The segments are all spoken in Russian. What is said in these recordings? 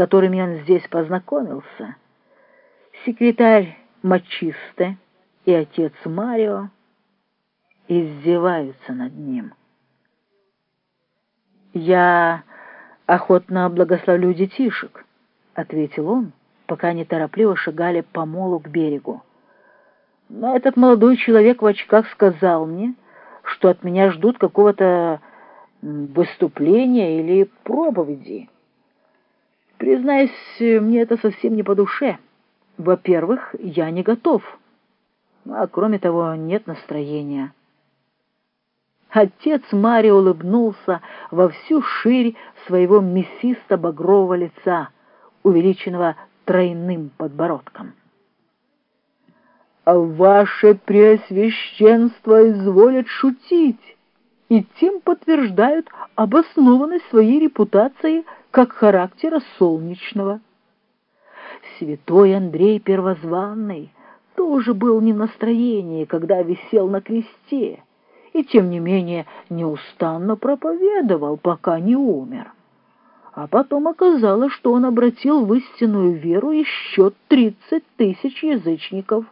которыми он здесь познакомился, секретарь Мачисте и отец Марио, издеваются над ним. «Я охотно благословлю детишек», — ответил он, пока они торопливо шагали по молу к берегу. «Но этот молодой человек в очках сказал мне, что от меня ждут какого-то выступления или проповеди. Признаюсь, мне это совсем не по душе. Во-первых, я не готов, а кроме того, нет настроения». Отец Марио улыбнулся во всю ширь своего мясисто-багрового лица, увеличенного тройным подбородком. «А ваше преосвященство изволят шутить и тем подтверждают обоснованность своей репутации как характера солнечного. Святой Андрей Первозванный тоже был не в настроении, когда висел на кресте, и тем не менее неустанно проповедовал, пока не умер. А потом оказалось, что он обратил в истинную веру еще тридцать тысяч язычников.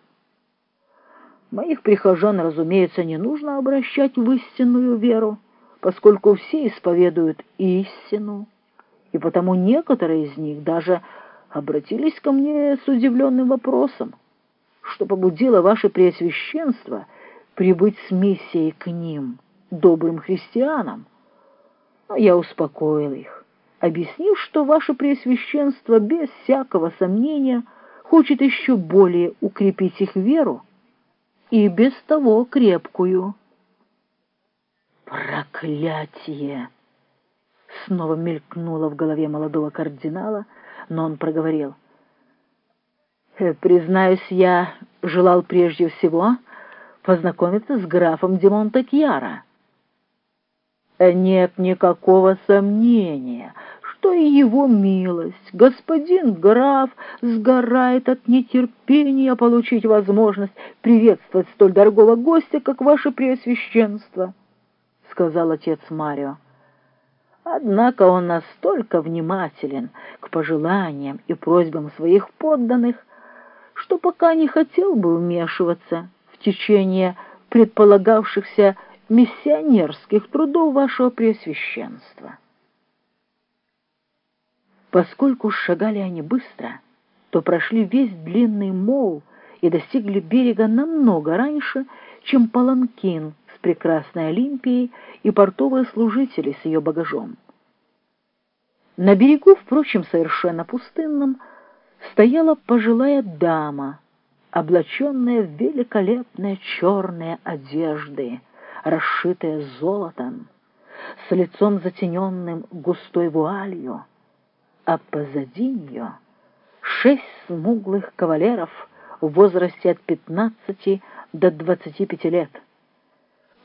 Моих прихожан, разумеется, не нужно обращать в истинную веру, поскольку все исповедуют истину, и потому некоторые из них даже обратились ко мне с удивленным вопросом, что побудило ваше Преосвященство — прибыть с миссией к ним, добрым христианам. Но я успокоил их, объяснив, что ваше Преосвященство без всякого сомнения хочет еще более укрепить их веру и без того крепкую. «Проклятие!» Снова мелькнуло в голове молодого кардинала, но он проговорил. «Э, «Признаюсь, я желал прежде всего познакомиться с графом де Монтекьяра. Нет никакого сомнения, что и его милость, господин граф, сгорает от нетерпения получить возможность приветствовать столь дорогого гостя, как ваше преосвященство, — сказал отец Марио. Однако он настолько внимателен к пожеланиям и просьбам своих подданных, что пока не хотел бы вмешиваться в течение предполагавшихся миссионерских трудов вашего Преосвященства. Поскольку шагали они быстро, то прошли весь длинный мол и достигли берега намного раньше, чем Паланкин прекрасной Олимпией и портовые служители с ее багажом. На берегу, впрочем, совершенно пустынном, стояла пожилая дама — облаченная в великолепные черные одежды, расшитые золотом, с лицом затененным густой вуалью, а позади нее шесть смуглых кавалеров в возрасте от пятнадцати до двадцати пяти лет,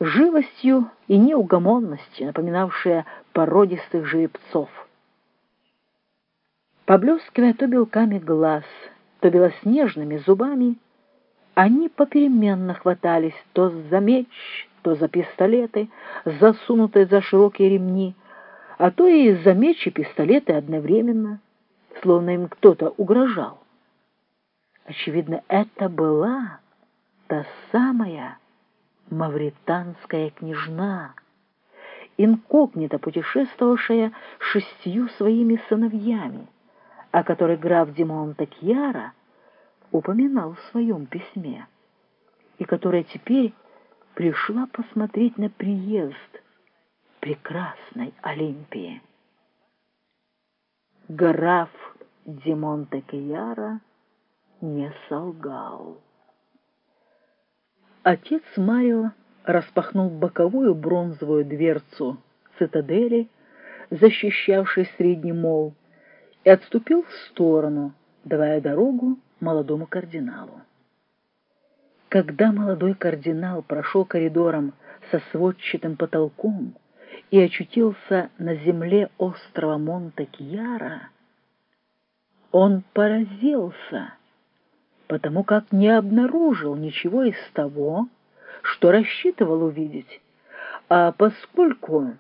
живостью и неугомонностью, напоминавшие породистых жеребцов. Поблескивая то белками глаз — то белоснежными зубами, они попеременно хватались то за меч, то за пистолеты, засунутые за широкие ремни, а то и за меч и пистолеты одновременно, словно им кто-то угрожал. Очевидно, это была та самая мавританская княжна, инкогнито путешествовавшая шестью своими сыновьями, о которой граф Димон Такьяра упоминал в своем письме, и которая теперь пришла посмотреть на приезд прекрасной Олимпии. Граф Димон Такьяра не солгал. Отец Марио распахнул боковую бронзовую дверцу цитадели, защищавшей средний мол, и отступил в сторону, давая дорогу молодому кардиналу. Когда молодой кардинал прошел коридором со сводчатым потолком и очутился на земле острова Монте-Кьяра, он поразился, потому как не обнаружил ничего из того, что рассчитывал увидеть, а поскольку